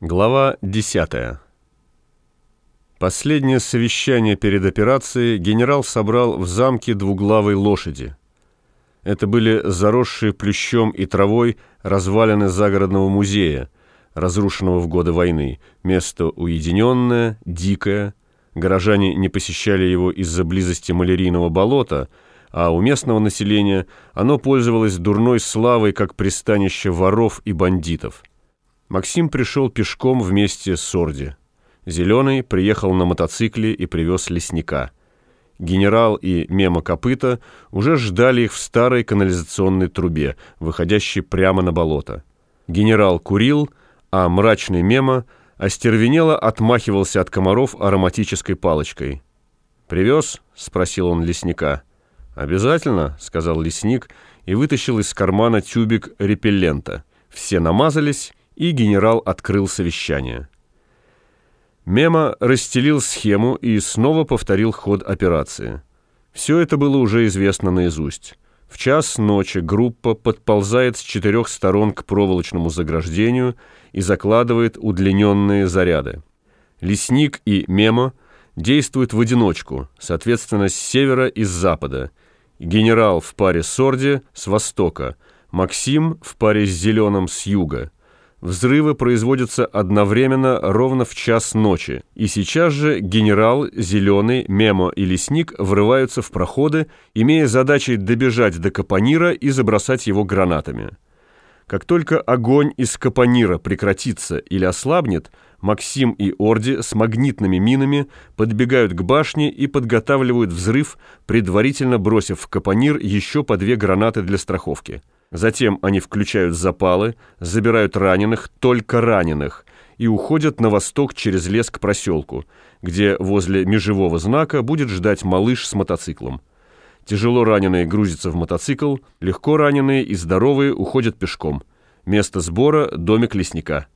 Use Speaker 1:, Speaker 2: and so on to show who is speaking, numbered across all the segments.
Speaker 1: Глава 10. Последнее совещание перед операцией генерал собрал в замке двуглавой лошади. Это были заросшие плющом и травой развалины загородного музея, разрушенного в годы войны. Место уединенное, дикое. Горожане не посещали его из-за близости малярийного болота, а у местного населения оно пользовалось дурной славой как пристанище воров и бандитов. Максим пришел пешком вместе с Орди. Зеленый приехал на мотоцикле и привез лесника. Генерал и Мема Копыта уже ждали их в старой канализационной трубе, выходящей прямо на болото. Генерал курил, а мрачный Мема остервенело отмахивался от комаров ароматической палочкой. «Привез?» — спросил он лесника. «Обязательно», — сказал лесник и вытащил из кармана тюбик репеллента. Все намазались, и генерал открыл совещание. Мема расстелил схему и снова повторил ход операции. Все это было уже известно наизусть. В час ночи группа подползает с четырех сторон к проволочному заграждению и закладывает удлиненные заряды. Лесник и Мема действуют в одиночку, соответственно, с севера и с запада. Генерал в паре с Орди с востока, Максим в паре с Зеленым с юга – Взрывы производятся одновременно ровно в час ночи, и сейчас же генерал, Зеленый, Мемо и Лесник врываются в проходы, имея задачей добежать до Капонира и забросать его гранатами. Как только огонь из Капонира прекратится или ослабнет, Максим и Орди с магнитными минами подбегают к башне и подготавливают взрыв, предварительно бросив в Капонир еще по две гранаты для страховки. Затем они включают запалы, забирают раненых, только раненых, и уходят на восток через лес к проселку, где возле межевого знака будет ждать малыш с мотоциклом. Тяжело раненые грузятся в мотоцикл, легко раненые и здоровые уходят пешком. Место сбора – домик лесника.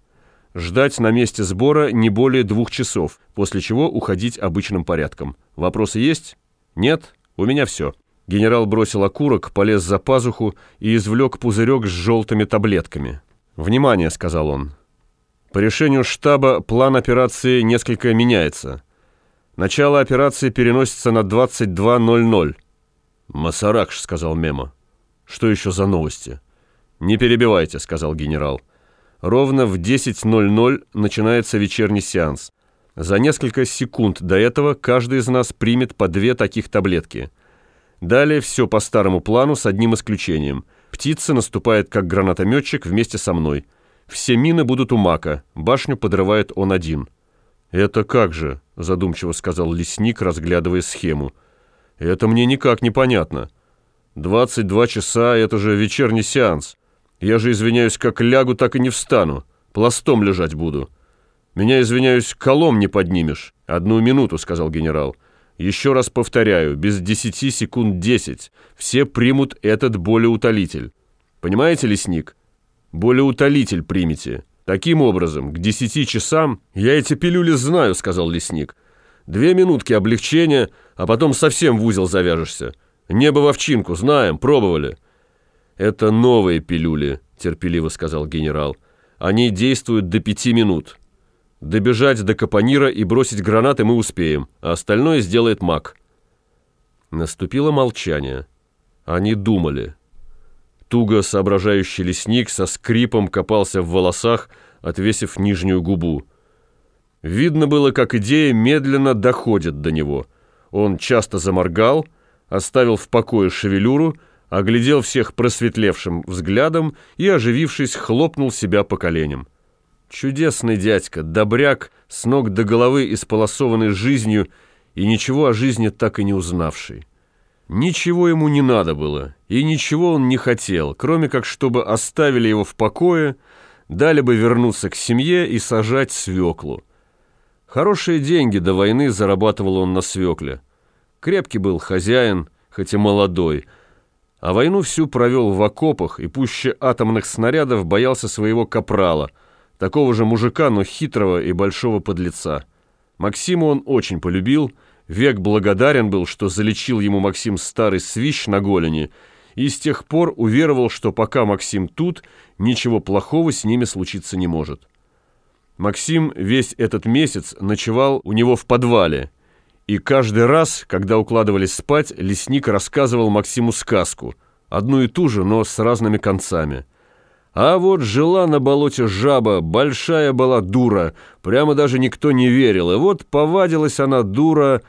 Speaker 1: Ждать на месте сбора не более двух часов, после чего уходить обычным порядком. Вопросы есть? Нет? У меня все. Генерал бросил окурок, полез за пазуху и извлек пузырек с желтыми таблетками. «Внимание», — сказал он. «По решению штаба план операции несколько меняется. Начало операции переносится на 22.00». «Масаракш», — сказал Мемо. «Что еще за новости?» «Не перебивайте», — сказал генерал. «Ровно в 10.00 начинается вечерний сеанс. За несколько секунд до этого каждый из нас примет по две таких таблетки — Далее все по старому плану с одним исключением. Птица наступает как гранатометчик вместе со мной. Все мины будут у Мака, башню подрывает он один. «Это как же?» – задумчиво сказал лесник, разглядывая схему. «Это мне никак не понятно. 22 часа – это же вечерний сеанс. Я же, извиняюсь, как лягу, так и не встану. Пластом лежать буду. Меня, извиняюсь, колом не поднимешь. Одну минуту», – сказал генерал. – еще раз повторяю, без 10 секунд 10 все примут этот болеутолитель. Понимаете, лесник? Болеутолитель примите. Таким образом, к 10 часам я эти пилюли знаю, сказал лесник. Две минутки облегчения, а потом совсем в узел завяжешься. Небо в овчинку, знаем, пробовали. Это новые пилюли, терпеливо сказал генерал. Они действуют до пяти минут. Добежать до Капонира и бросить гранаты мы успеем, а остальное сделает маг. Наступило молчание. Они думали. Туго соображающий лесник со скрипом копался в волосах, отвесив нижнюю губу. Видно было, как идея медленно доходит до него. Он часто заморгал, оставил в покое шевелюру, оглядел всех просветлевшим взглядом и, оживившись, хлопнул себя по коленям. Чудесный дядька, добряк, с ног до головы исполосованный жизнью и ничего о жизни так и не узнавший. Ничего ему не надо было, и ничего он не хотел, кроме как чтобы оставили его в покое, дали бы вернуться к семье и сажать свеклу. Хорошие деньги до войны зарабатывал он на свекле. Крепкий был хозяин, хоть и молодой, а войну всю провел в окопах и пуще атомных снарядов боялся своего капрала – Такого же мужика, но хитрого и большого подлеца. Максима он очень полюбил, век благодарен был, что залечил ему Максим старый свищ на голени, и с тех пор уверовал, что пока Максим тут, ничего плохого с ними случиться не может. Максим весь этот месяц ночевал у него в подвале, и каждый раз, когда укладывались спать, лесник рассказывал Максиму сказку, одну и ту же, но с разными концами. А вот жила на болоте жаба, большая была дура, прямо даже никто не верил, и вот повадилась она дура...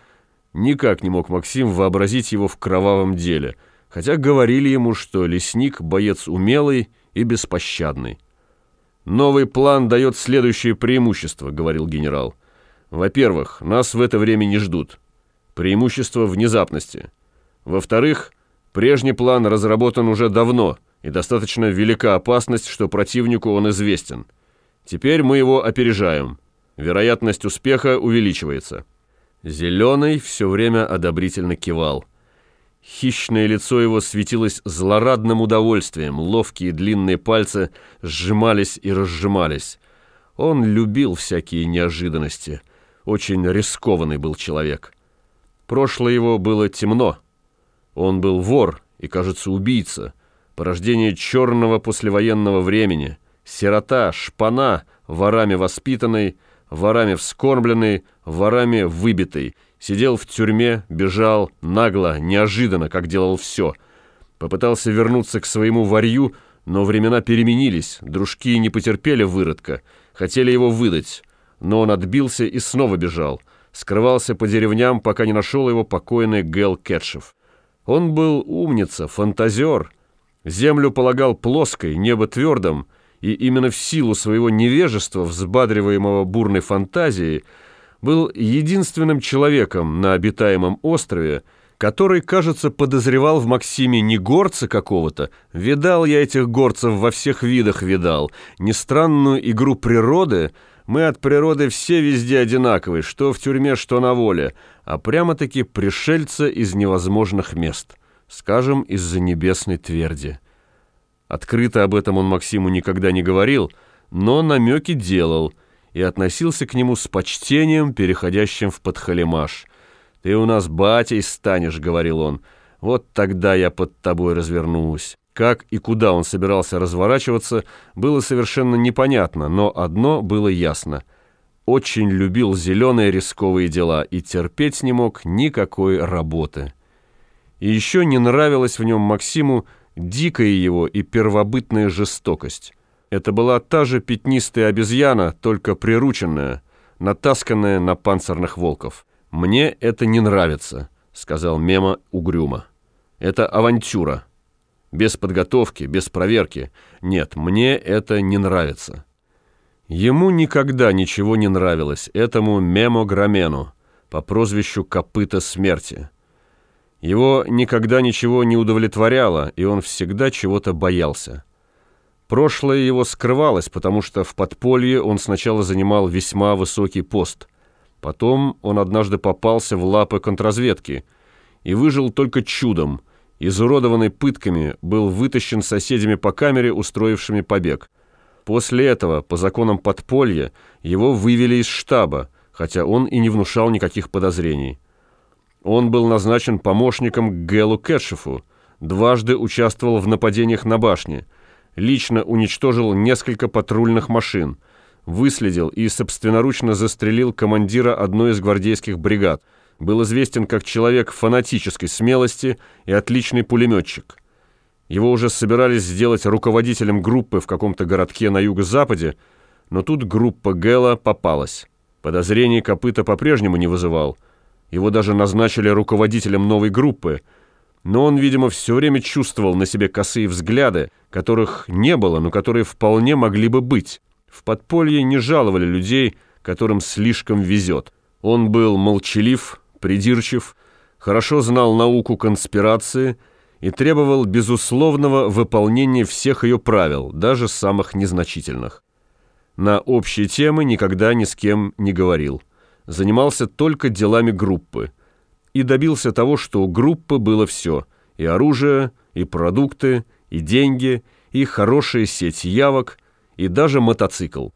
Speaker 1: Никак не мог Максим вообразить его в кровавом деле, хотя говорили ему, что лесник – боец умелый и беспощадный. «Новый план дает следующее преимущество», — говорил генерал. «Во-первых, нас в это время не ждут. Преимущество внезапности. Во-вторых, прежний план разработан уже давно, и достаточно велика опасность, что противнику он известен. Теперь мы его опережаем. Вероятность успеха увеличивается». Зеленый все время одобрительно кивал. Хищное лицо его светилось злорадным удовольствием, ловкие длинные пальцы сжимались и разжимались. Он любил всякие неожиданности, очень рискованный был человек. Прошлое его было темно. Он был вор и, кажется, убийца, порождение черного послевоенного времени, сирота, шпана, ворами воспитанный, ворами вскормленный, ворами выбитый — Сидел в тюрьме, бежал, нагло, неожиданно, как делал все. Попытался вернуться к своему варью, но времена переменились, дружки не потерпели выродка, хотели его выдать. Но он отбился и снова бежал. Скрывался по деревням, пока не нашел его покойный Гэл Кетшев. Он был умница, фантазер. Землю полагал плоской, небо твердым, и именно в силу своего невежества, взбадриваемого бурной фантазией, был единственным человеком на обитаемом острове, который, кажется, подозревал в Максиме не горца какого-то, видал я этих горцев во всех видах видал, не странную игру природы, мы от природы все везде одинаковые, что в тюрьме, что на воле, а прямо-таки пришельца из невозможных мест, скажем, из-за небесной тверди. Открыто об этом он Максиму никогда не говорил, но намеки делал – и относился к нему с почтением, переходящим в подхалимаш. «Ты у нас батей станешь», — говорил он, — «вот тогда я под тобой развернусь». Как и куда он собирался разворачиваться, было совершенно непонятно, но одно было ясно. Очень любил зеленые рисковые дела и терпеть не мог никакой работы. И еще не нравилась в нем Максиму дикая его и первобытная жестокость. Это была та же пятнистая обезьяна, только прирученная, натасканная на панцирных волков. «Мне это не нравится», — сказал Мема угрюмо. «Это авантюра. Без подготовки, без проверки. Нет, мне это не нравится». Ему никогда ничего не нравилось, этому Мемо Громену, по прозвищу Копыта Смерти. Его никогда ничего не удовлетворяло, и он всегда чего-то боялся. Прошлое его скрывалось, потому что в подполье он сначала занимал весьма высокий пост. Потом он однажды попался в лапы контрразведки и выжил только чудом. Изуродованный пытками, был вытащен соседями по камере, устроившими побег. После этого, по законам подполья, его вывели из штаба, хотя он и не внушал никаких подозрений. Он был назначен помощником к Гэлу Кэтшефу, дважды участвовал в нападениях на башни – лично уничтожил несколько патрульных машин, выследил и собственноручно застрелил командира одной из гвардейских бригад, был известен как человек фанатической смелости и отличный пулеметчик. Его уже собирались сделать руководителем группы в каком-то городке на юго-западе, но тут группа Гэла попалась. Подозрений копыта по-прежнему не вызывал. Его даже назначили руководителем новой группы – но он, видимо, все время чувствовал на себе косые взгляды, которых не было, но которые вполне могли бы быть. В подполье не жаловали людей, которым слишком везет. Он был молчалив, придирчив, хорошо знал науку конспирации и требовал безусловного выполнения всех ее правил, даже самых незначительных. На общие темы никогда ни с кем не говорил. Занимался только делами группы – и добился того, что у группы было все – и оружие, и продукты, и деньги, и хорошая сеть явок, и даже мотоцикл.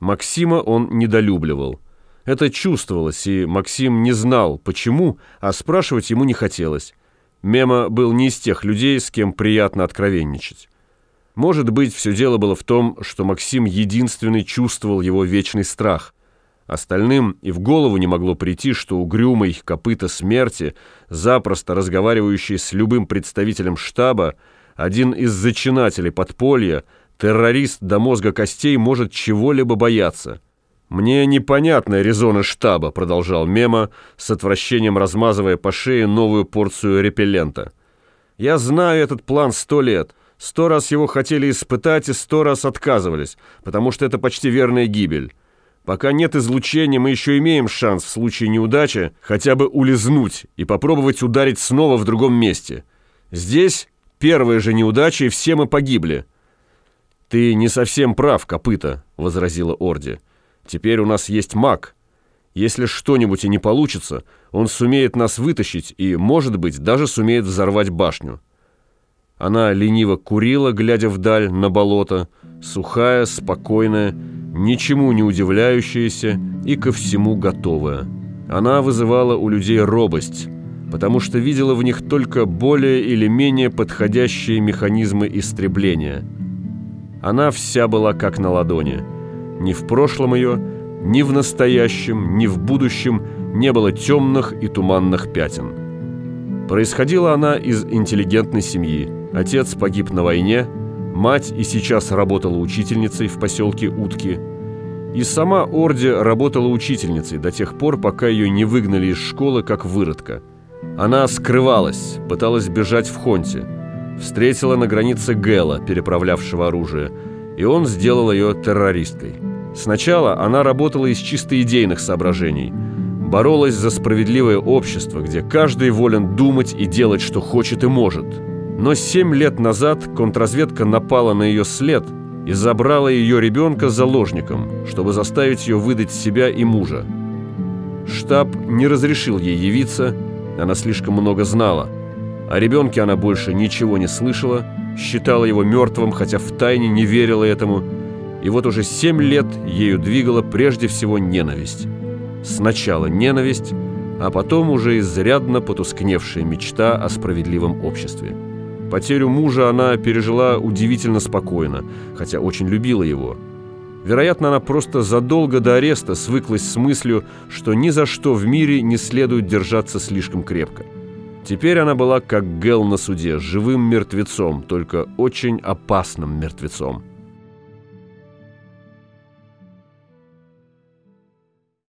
Speaker 1: Максима он недолюбливал. Это чувствовалось, и Максим не знал, почему, а спрашивать ему не хотелось. Мема был не из тех людей, с кем приятно откровенничать. Может быть, все дело было в том, что Максим единственный чувствовал его вечный страх. Остальным и в голову не могло прийти, что угрюмый копыта смерти, запросто разговаривающий с любым представителем штаба, один из зачинателей подполья, террорист до мозга костей может чего-либо бояться. «Мне непонятны резоны штаба», — продолжал Мема, с отвращением размазывая по шее новую порцию репеллента. «Я знаю этот план сто лет. Сто раз его хотели испытать и сто раз отказывались, потому что это почти верная гибель. Пока нет излучения, мы еще имеем шанс в случае неудачи хотя бы улизнуть и попробовать ударить снова в другом месте. Здесь первая же неудача, и все мы погибли. «Ты не совсем прав, копыта», — возразила Орди. «Теперь у нас есть маг. Если что-нибудь и не получится, он сумеет нас вытащить и, может быть, даже сумеет взорвать башню». Она лениво курила, глядя вдаль на болото, сухая, спокойная, ничему не удивляющаяся и ко всему готовая. Она вызывала у людей робость, потому что видела в них только более или менее подходящие механизмы истребления. Она вся была как на ладони. Ни в прошлом ее, ни в настоящем, ни в будущем не было темных и туманных пятен. Происходила она из интеллигентной семьи. Отец погиб на войне, мать и сейчас работала учительницей в поселке Утки. И сама Орди работала учительницей до тех пор, пока ее не выгнали из школы как выродка. Она скрывалась, пыталась бежать в Хонте. Встретила на границе Гэла, переправлявшего оружие, и он сделал ее террористкой. Сначала она работала из чисто идейных соображений. Боролась за справедливое общество, где каждый волен думать и делать, что хочет и может – но семь лет назад контрразведка напала на ее след и забрала ее ребенка заложником, чтобы заставить ее выдать себя и мужа. Штаб не разрешил ей явиться, она слишком много знала. О ребенке она больше ничего не слышала, считала его мертвым, хотя втайне не верила этому. И вот уже семь лет ею двигала прежде всего ненависть. Сначала ненависть, а потом уже изрядно потускневшая мечта о справедливом обществе. Потерю мужа она пережила удивительно спокойно, хотя очень любила его. Вероятно, она просто задолго до ареста свыклась с мыслью, что ни за что в мире не следует держаться слишком крепко. Теперь она была как Гел на суде, живым мертвецом, только очень опасным мертвецом.